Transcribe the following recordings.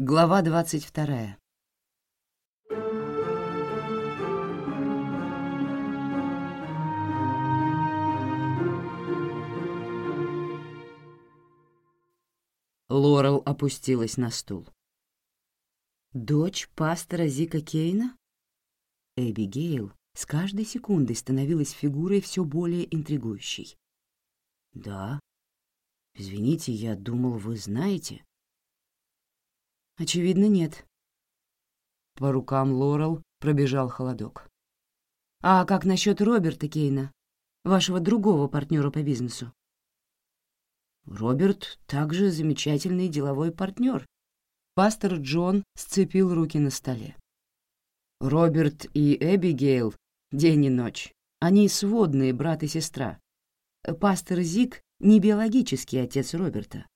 Глава двадцать вторая. Лорел опустилась на стул. «Дочь пастора Зика Кейна?» Эбби Гейл с каждой секундой становилась фигурой все более интригующей. «Да. Извините, я думал, вы знаете». «Очевидно, нет». По рукам Лорел пробежал холодок. «А как насчет Роберта Кейна, вашего другого партнера по бизнесу?» Роберт также замечательный деловой партнер. Пастор Джон сцепил руки на столе. Роберт и Эбигейл — день и ночь. Они сводные брат и сестра. Пастор Зик — не биологический отец Роберта.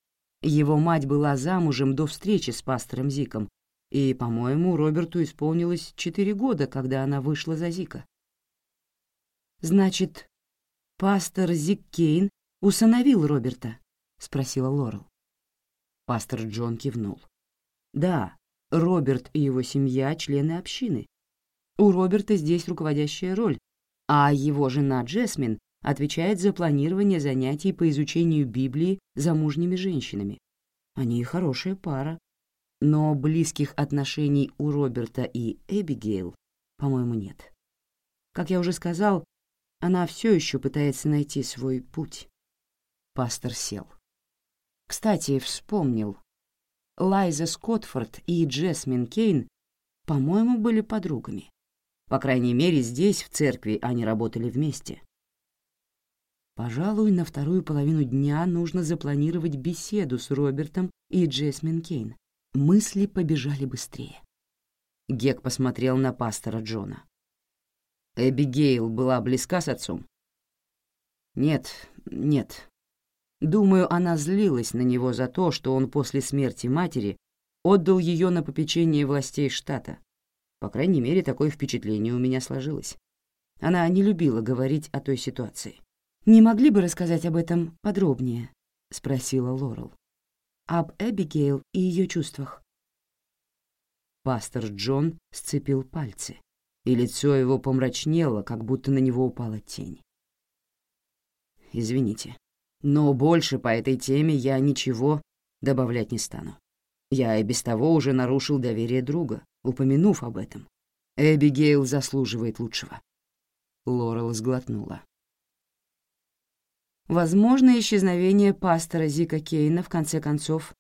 Его мать была замужем до встречи с пастором Зиком, и, по-моему, Роберту исполнилось четыре года, когда она вышла за Зика. Значит, пастор Зик Кейн усыновил Роберта? — спросила Лорел. Пастор Джон кивнул. «Да, Роберт и его семья — члены общины. У Роберта здесь руководящая роль, а его жена Джесмин отвечает за планирование занятий по изучению Библии замужними женщинами. Они хорошая пара. Но близких отношений у Роберта и Эбигейл, по-моему, нет. Как я уже сказал, она все еще пытается найти свой путь. Пастор сел. Кстати, вспомнил. Лайза Скотфорд и Джесмин Кейн, по-моему, были подругами. По крайней мере, здесь, в церкви, они работали вместе. Пожалуй, на вторую половину дня нужно запланировать беседу с Робертом и Джесмин Кейн. Мысли побежали быстрее. Гек посмотрел на пастора Джона. Эбигейл была близка с отцом? Нет, нет, Думаю, она злилась на него за то, что он после смерти матери отдал ее на попечение властей штата. По крайней мере, такое впечатление у меня сложилось. Она не любила говорить о той ситуации. «Не могли бы рассказать об этом подробнее?» — спросила Лорел. «Об Эбигейл и ее чувствах». Пастор Джон сцепил пальцы, и лицо его помрачнело, как будто на него упала тень. «Извините, но больше по этой теме я ничего добавлять не стану. Я и без того уже нарушил доверие друга, упомянув об этом. Эбигейл заслуживает лучшего. Лорел сглотнула. Возможно, исчезновение пастора Зика Кейна, в конце концов,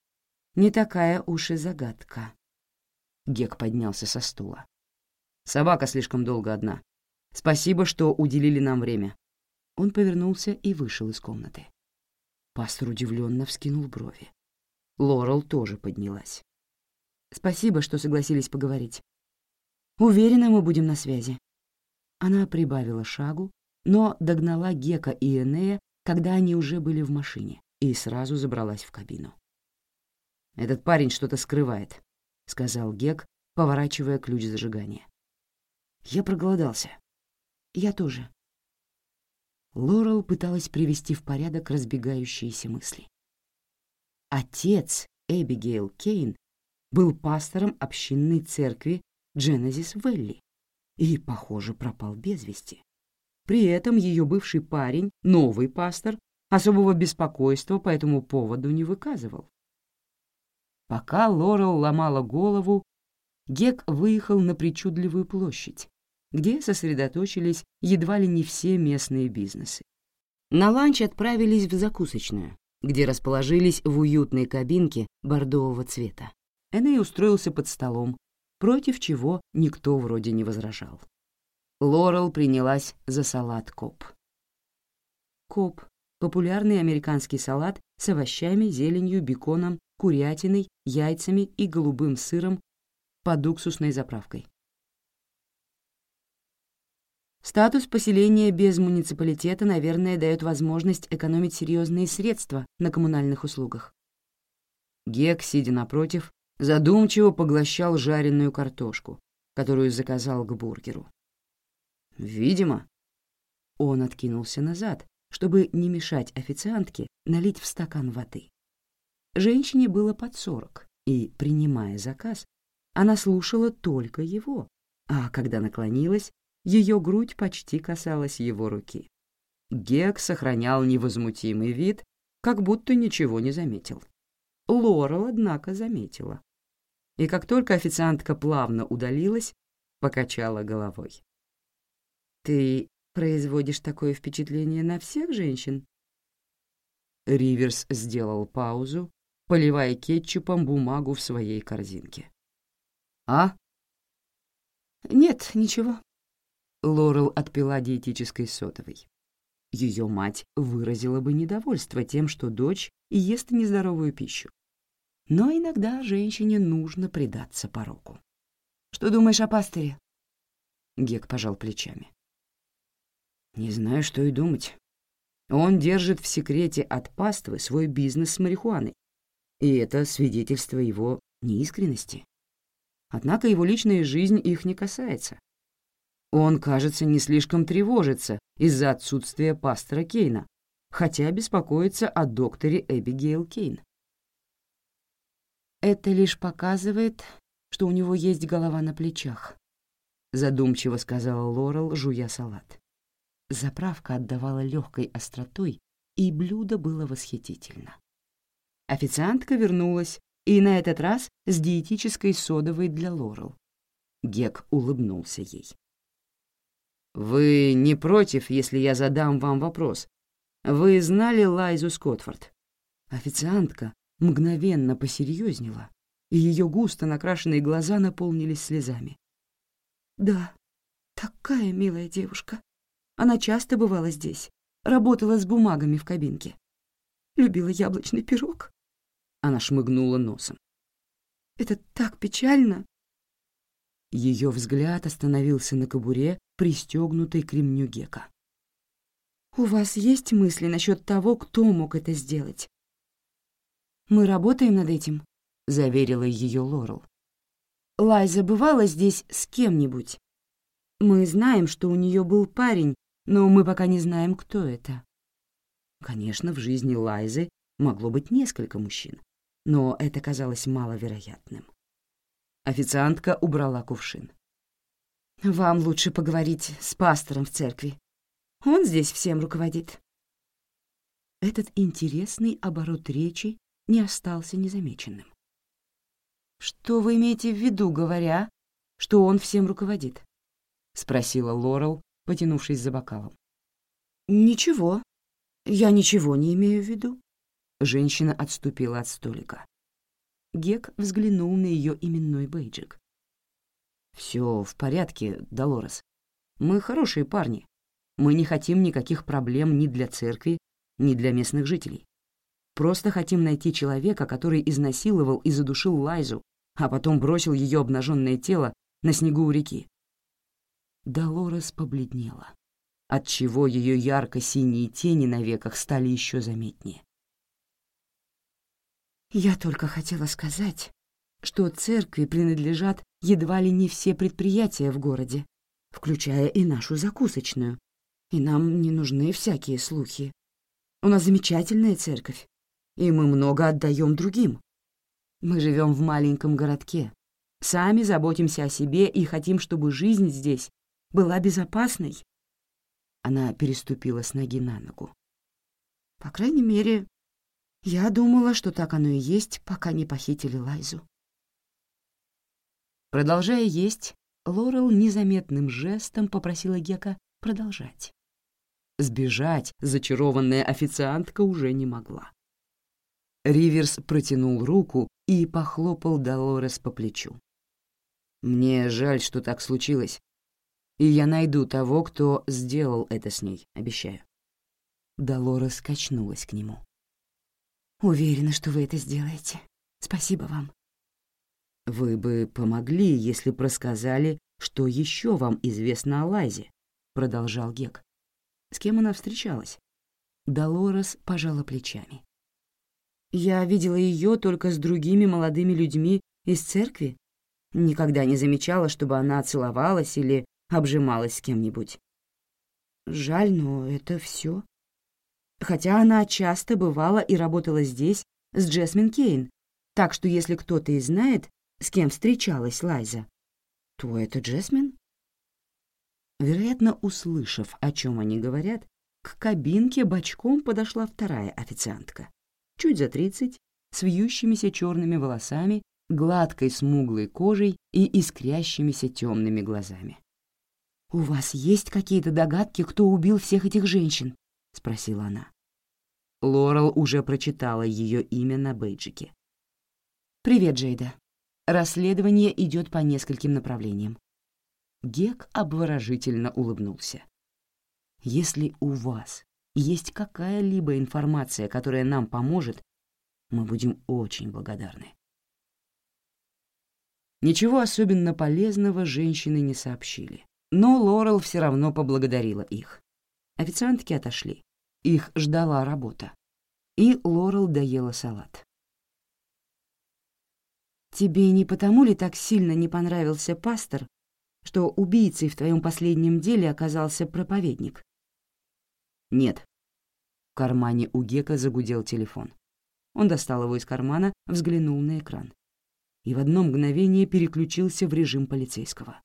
не такая уж и загадка. Гек поднялся со стула. «Собака слишком долго одна. Спасибо, что уделили нам время». Он повернулся и вышел из комнаты. Пастор удивленно вскинул брови. Лорел тоже поднялась. «Спасибо, что согласились поговорить. Уверена, мы будем на связи». Она прибавила шагу, но догнала Гека и Энея, когда они уже были в машине, и сразу забралась в кабину. «Этот парень что-то скрывает», — сказал Гек, поворачивая ключ зажигания. «Я проголодался». «Я тоже», Лорел пыталась привести в порядок разбегающиеся мысли. Отец Эбигейл Кейн был пастором общинной церкви Дженезис Велли и, похоже, пропал без вести. При этом ее бывший парень, новый пастор, особого беспокойства по этому поводу не выказывал. Пока Лорел ломала голову, Гек выехал на причудливую площадь, где сосредоточились едва ли не все местные бизнесы. На ланч отправились в закусочную, где расположились в уютной кабинке бордового цвета. Эней устроился под столом, против чего никто вроде не возражал. Лорел принялась за салат коп. Коп — популярный американский салат с овощами, зеленью, беконом, курятиной, яйцами и голубым сыром под уксусной заправкой. Статус поселения без муниципалитета, наверное, дает возможность экономить серьезные средства на коммунальных услугах. Гек, сидя напротив, задумчиво поглощал жареную картошку, которую заказал к бургеру. «Видимо». Он откинулся назад, чтобы не мешать официантке налить в стакан воды. Женщине было под сорок, И, принимая заказ, она слушала только его, а когда наклонилась, ее грудь почти касалась его руки. Гек сохранял невозмутимый вид, как будто ничего не заметил. Лорел, однако, заметила. И как только официантка плавно удалилась, покачала головой. «Ты производишь такое впечатление на всех женщин?» Риверс сделал паузу, поливая кетчупом бумагу в своей корзинке. «А?» «Нет, ничего». Лорел отпила диетической сотовой. Ее мать выразила бы недовольство тем, что дочь ест нездоровую пищу. Но иногда женщине нужно предаться пороку. «Что думаешь о пастыре?» Гек пожал плечами. «Не знаю, что и думать. Он держит в секрете от паствы свой бизнес с марихуаной, и это свидетельство его неискренности. Однако его личная жизнь их не касается. Он, кажется, не слишком тревожится из-за отсутствия пастора Кейна, хотя беспокоится о докторе Эбигейл Кейн. Это лишь показывает, что у него есть голова на плечах, задумчиво сказала Лорел, жуя салат. Заправка отдавала легкой остротой, и блюдо было восхитительно. Официантка вернулась, и на этот раз с диетической содовой для Лорел. Гек улыбнулся ей. «Вы не против, если я задам вам вопрос? Вы знали Лайзу Скотфорд?» Официантка мгновенно посерьезнела, и ее густо накрашенные глаза наполнились слезами. «Да, такая милая девушка. Она часто бывала здесь, работала с бумагами в кабинке. Любила яблочный пирог». Она шмыгнула носом. «Это так печально!» Ее взгляд остановился на кобуре, пристегнутой к ремню Гека. «У вас есть мысли насчет того, кто мог это сделать?» «Мы работаем над этим», — заверила ее Лорел. «Лайза бывала здесь с кем-нибудь. Мы знаем, что у нее был парень, но мы пока не знаем, кто это». Конечно, в жизни Лайзы могло быть несколько мужчин, но это казалось маловероятным. Официантка убрала кувшин. «Вам лучше поговорить с пастором в церкви. Он здесь всем руководит». Этот интересный оборот речи не остался незамеченным. «Что вы имеете в виду, говоря, что он всем руководит?» — спросила Лорел, потянувшись за бокалом. «Ничего. Я ничего не имею в виду». Женщина отступила от столика. Гек взглянул на ее именной бейджик. «Все в порядке, Долорес. Мы хорошие парни. Мы не хотим никаких проблем ни для церкви, ни для местных жителей. Просто хотим найти человека, который изнасиловал и задушил Лайзу, а потом бросил ее обнаженное тело на снегу у реки». Долорес побледнела, отчего ее ярко-синие тени на веках стали еще заметнее. Я только хотела сказать, что церкви принадлежат едва ли не все предприятия в городе, включая и нашу закусочную, и нам не нужны всякие слухи. У нас замечательная церковь, и мы много отдаем другим. Мы живем в маленьком городке, сами заботимся о себе и хотим, чтобы жизнь здесь была безопасной. Она переступила с ноги на ногу. По крайней мере, я думала, что так оно и есть, пока не похитили Лайзу. Продолжая есть, Лорел незаметным жестом попросила Гека продолжать. Сбежать зачарованная официантка уже не могла. Риверс протянул руку и похлопал Долорес по плечу. «Мне жаль, что так случилось, и я найду того, кто сделал это с ней, обещаю». Долорес качнулась к нему. Уверена, что вы это сделаете. Спасибо вам. Вы бы помогли, если бы рассказали, что еще вам известно о Лайзе, продолжал Гек. С кем она встречалась? Долорес пожала плечами. Я видела ее только с другими молодыми людьми из церкви. Никогда не замечала, чтобы она целовалась или обжималась с кем-нибудь. Жаль, но это все хотя она часто бывала и работала здесь с Джесмин Кейн, Так что если кто-то и знает, с кем встречалась Лайза, то это Джесмин. Вероятно, услышав, о чем они говорят, к кабинке бочком подошла вторая официантка, чуть за тридцать, с вьющимися черными волосами, гладкой смуглой кожей и искрящимися темными глазами. «У вас есть какие-то догадки, кто убил всех этих женщин?» — спросила она. Лорел уже прочитала ее имя на бейджике. «Привет, Джейда. Расследование идет по нескольким направлениям». Гек обворожительно улыбнулся. «Если у вас есть какая-либо информация, которая нам поможет, мы будем очень благодарны». Ничего особенно полезного женщины не сообщили, но Лорел все равно поблагодарила их. Официантки отошли. Их ждала работа. И Лорел доела салат. «Тебе не потому ли так сильно не понравился пастор, что убийцей в твоем последнем деле оказался проповедник?» «Нет». В кармане у Гека загудел телефон. Он достал его из кармана, взглянул на экран. И в одно мгновение переключился в режим полицейского.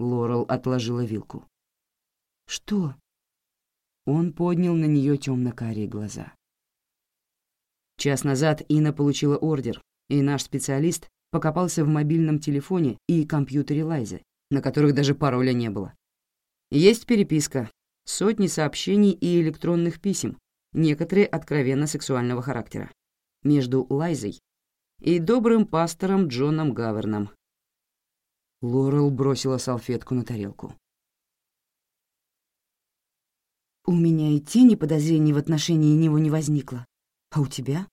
Лорел отложила вилку. «Что?» Он поднял на нее темно-карие глаза. Час назад Ина получила ордер, и наш специалист покопался в мобильном телефоне и компьютере Лайзы, на которых даже пароля не было. Есть переписка, сотни сообщений и электронных писем, некоторые откровенно сексуального характера, между Лайзой и добрым пастором Джоном Гаверном. Лорел бросила салфетку на тарелку. У меня и тени подозрений в отношении него не возникло. А у тебя?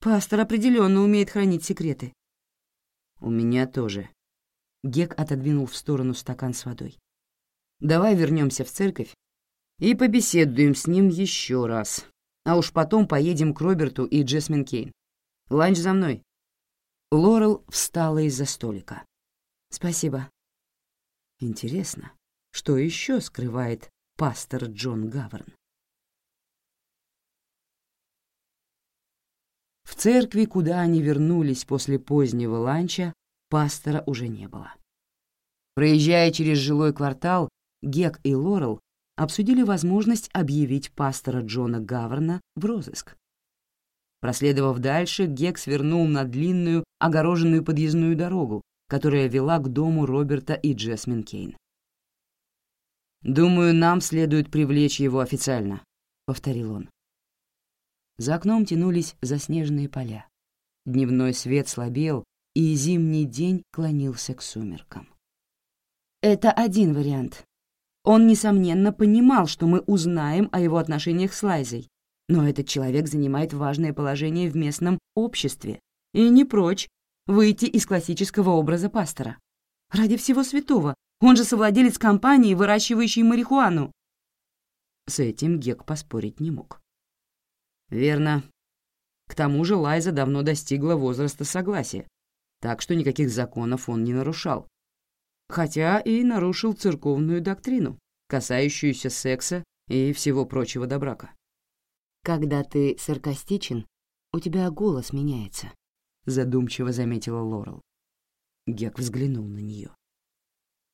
Пастор определенно умеет хранить секреты. У меня тоже. Гек отодвинул в сторону стакан с водой. Давай вернемся в церковь и побеседуем с ним еще раз. А уж потом поедем к Роберту и Джесмин Кейн. Ланч за мной. Лорел встала из-за столика. Спасибо. Интересно, что еще скрывает пастор Джон Гаверн. В церкви, куда они вернулись после позднего ланча, пастора уже не было. Проезжая через жилой квартал, Гек и Лорел обсудили возможность объявить пастора Джона Гаверна в розыск. Проследовав дальше, Гек свернул на длинную, огороженную подъездную дорогу, которая вела к дому Роберта и Джесмин Кейн. «Думаю, нам следует привлечь его официально», — повторил он. За окном тянулись заснеженные поля. Дневной свет слабел, и зимний день клонился к сумеркам. Это один вариант. Он, несомненно, понимал, что мы узнаем о его отношениях с Лайзой, но этот человек занимает важное положение в местном обществе и не прочь выйти из классического образа пастора. Ради всего святого, он же совладелец компании, выращивающей марихуану. С этим Гек поспорить не мог. Верно. К тому же Лайза давно достигла возраста согласия, так что никаких законов он не нарушал. Хотя и нарушил церковную доктрину, касающуюся секса и всего прочего до брака. «Когда ты саркастичен, у тебя голос меняется», — задумчиво заметила Лорел. Гек взглянул на нее.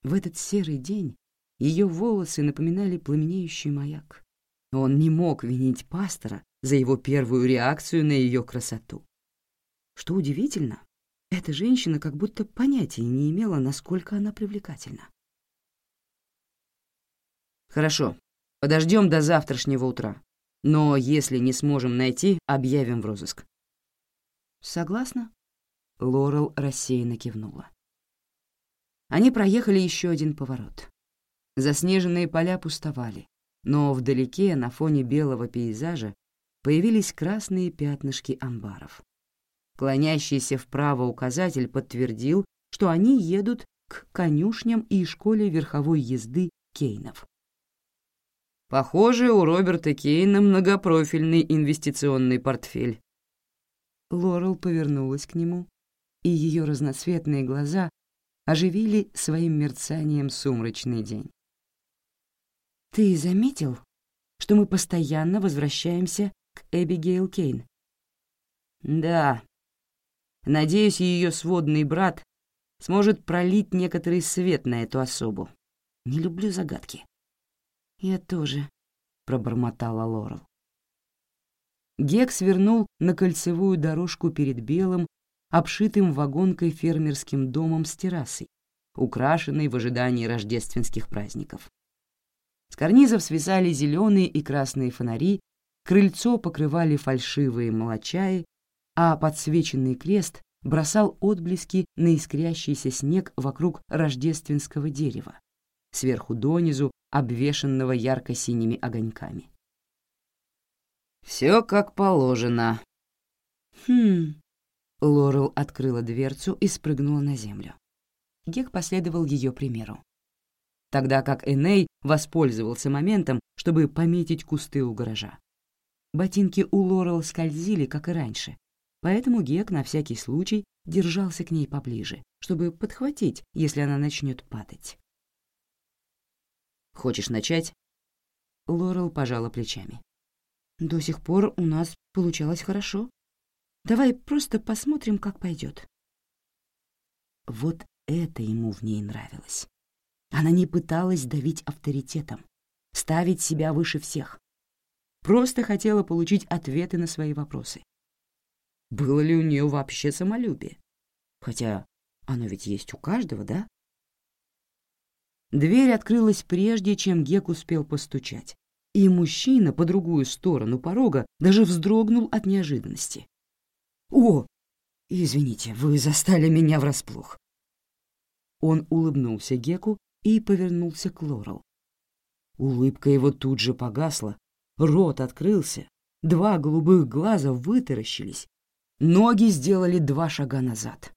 В этот серый день ее волосы напоминали пламенеющий маяк. Он не мог винить пастора за его первую реакцию на ее красоту. Что удивительно, эта женщина как будто понятия не имела, насколько она привлекательна. «Хорошо, подождем до завтрашнего утра. Но если не сможем найти, объявим в розыск». «Согласна?» Лорел рассеянно кивнула. Они проехали еще один поворот. Заснеженные поля пустовали, но вдалеке, на фоне белого пейзажа, появились красные пятнышки амбаров. Клонящийся вправо указатель подтвердил, что они едут к конюшням и школе верховой езды Кейнов. Похоже, у Роберта Кейна многопрофильный инвестиционный портфель. Лорел повернулась к нему, и ее разноцветные глаза оживили своим мерцанием сумрачный день. «Ты заметил, что мы постоянно возвращаемся к Эбигейл Кейн?» «Да», Надеюсь, ее сводный брат сможет пролить некоторый свет на эту особу. Не люблю загадки. «Я тоже», — пробормотала Лорел. Гек свернул на кольцевую дорожку перед белым, обшитым вагонкой фермерским домом с террасой, украшенной в ожидании рождественских праздников. С карнизов свисали зеленые и красные фонари, крыльцо покрывали фальшивые молочаи, а подсвеченный крест бросал отблески на искрящийся снег вокруг рождественского дерева, сверху донизу обвешанного ярко-синими огоньками. «Все как положено». «Хм...» Лорел открыла дверцу и спрыгнула на землю. Гек последовал ее примеру. Тогда как Эней воспользовался моментом, чтобы пометить кусты у гаража. Ботинки у Лорел скользили, как и раньше, поэтому Гек на всякий случай держался к ней поближе, чтобы подхватить, если она начнет падать. «Хочешь начать?» Лорел пожала плечами. «До сих пор у нас получалось хорошо. Давай просто посмотрим, как пойдет». Вот это ему в ней нравилось. Она не пыталась давить авторитетом, ставить себя выше всех. Просто хотела получить ответы на свои вопросы. Было ли у нее вообще самолюбие? Хотя оно ведь есть у каждого, да? Дверь открылась прежде, чем Гек успел постучать, и мужчина по другую сторону порога даже вздрогнул от неожиданности. «О, извините, вы застали меня врасплох». Он улыбнулся Геку и повернулся к Лорел. Улыбка его тут же погасла, рот открылся, два голубых глаза вытаращились, ноги сделали два шага назад.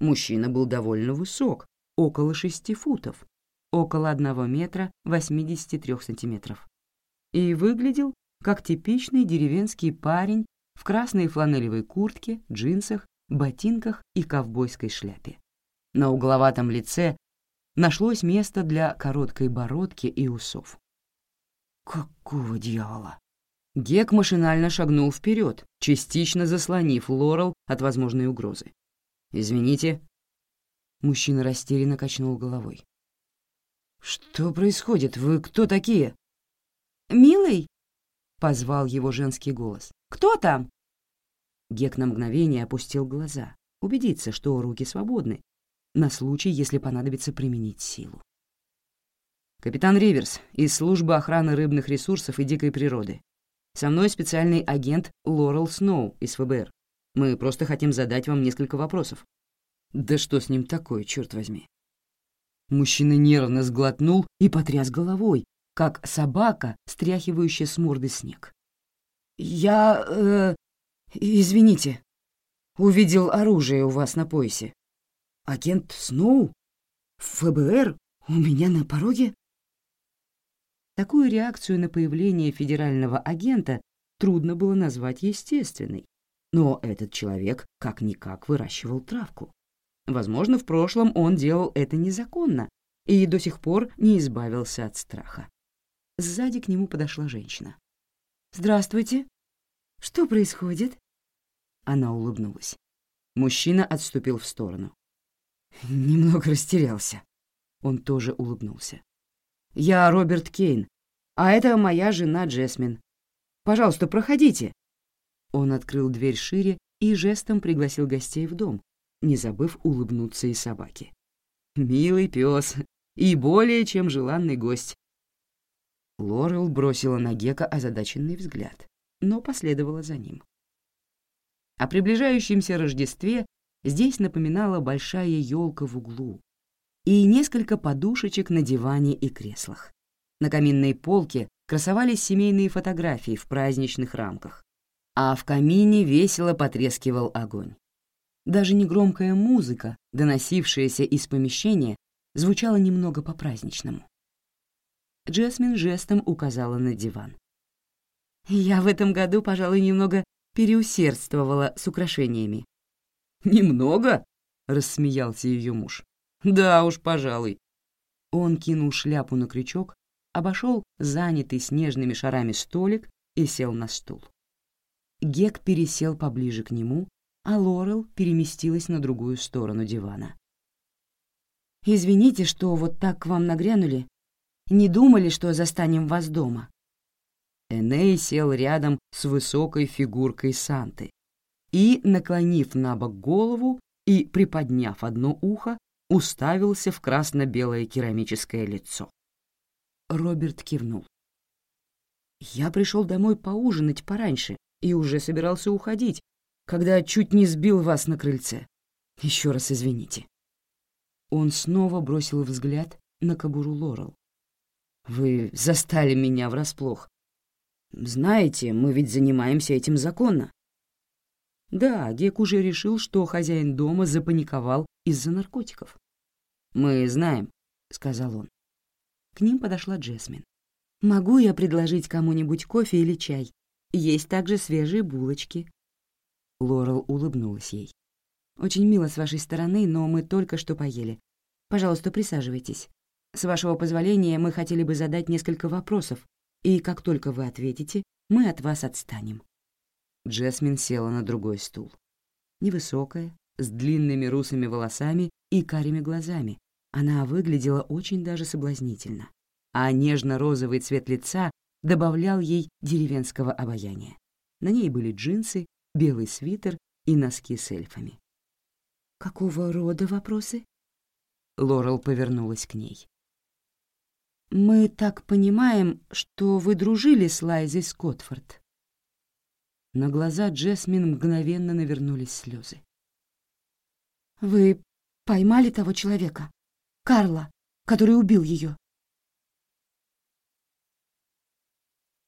Мужчина был довольно высок, около шести футов, около одного метра восьмидесяти трех сантиметров, и выглядел как типичный деревенский парень в красной фланелевой куртке, джинсах, ботинках и ковбойской шляпе. На угловатом лице нашлось место для короткой бородки и усов. Какого дьявола? Гек машинально шагнул вперед, частично заслонив Лорел от возможной угрозы. «Извините». Мужчина растерянно качнул головой. «Что происходит? Вы кто такие?» «Милый?» — позвал его женский голос. «Кто там?» Гек на мгновение опустил глаза, убедиться, что руки свободны, на случай, если понадобится применить силу. «Капитан Риверс из службы охраны рыбных ресурсов и дикой природы. Со мной специальный агент Лорел Сноу из ФБР. Мы просто хотим задать вам несколько вопросов». «Да что с ним такое, черт возьми?» Мужчина нервно сглотнул и потряс головой, как собака, стряхивающая с морды снег. «Я... Э, извините, увидел оружие у вас на поясе. Агент Сноу? ФБР? У меня на пороге?» Такую реакцию на появление федерального агента трудно было назвать естественной, но этот человек как-никак выращивал травку. Возможно, в прошлом он делал это незаконно и до сих пор не избавился от страха. Сзади к нему подошла женщина. «Здравствуйте. Что происходит?» Она улыбнулась. Мужчина отступил в сторону. Немного растерялся. Он тоже улыбнулся. «Я Роберт Кейн, а это моя жена Джесмин. Пожалуйста, проходите». Он открыл дверь шире и жестом пригласил гостей в дом, не забыв улыбнуться и собаке. «Милый пес и более чем желанный гость». Лорел бросила на Гека озадаченный взгляд, но последовала за ним. О приближающемся Рождестве здесь напоминала большая елка в углу и несколько подушечек на диване и креслах. На каминной полке красовались семейные фотографии в праздничных рамках, а в камине весело потрескивал огонь. Даже негромкая музыка, доносившаяся из помещения, звучала немного по-праздничному. Джесмин жестом указала на диван. «Я в этом году, пожалуй, немного переусердствовала с украшениями. «Немного?» — рассмеялся ее муж. «Да уж, пожалуй». Он кинул шляпу на крючок, обошел занятый снежными шарами столик и сел на стул. Гек пересел поближе к нему, а Лорел переместилась на другую сторону дивана. «Извините, что вот так к вам нагрянули. Не думали, что застанем вас дома». Эней сел рядом с высокой фигуркой Санты и, наклонив на бок голову и приподняв одно ухо, уставился в красно-белое керамическое лицо. Роберт кивнул. «Я пришел домой поужинать пораньше и уже собирался уходить, когда чуть не сбил вас на крыльце. Еще раз извините». Он снова бросил взгляд на кобуру Лорел. «Вы застали меня врасплох. Знаете, мы ведь занимаемся этим законно». Да, Гек уже решил, что хозяин дома запаниковал из-за наркотиков. «Мы знаем», — сказал он. К ним подошла Джесмин. «Могу я предложить кому-нибудь кофе или чай? Есть также свежие булочки». Лорел улыбнулась ей. «Очень мило с вашей стороны, но мы только что поели. Пожалуйста, присаживайтесь. С вашего позволения мы хотели бы задать несколько вопросов, и как только вы ответите, мы от вас отстанем». Джесмин села на другой стул. Невысокая, с длинными русыми волосами и карими глазами, она выглядела очень даже соблазнительно, а нежно-розовый цвет лица добавлял ей деревенского обаяния. На ней были джинсы, белый свитер и носки с эльфами. «Какого рода вопросы?» Лорел повернулась к ней. «Мы так понимаем, что вы дружили с Лайзой Скотфорд?» На глаза Джесмин мгновенно навернулись слезы. «Вы поймали того человека?» Карла, который убил ее.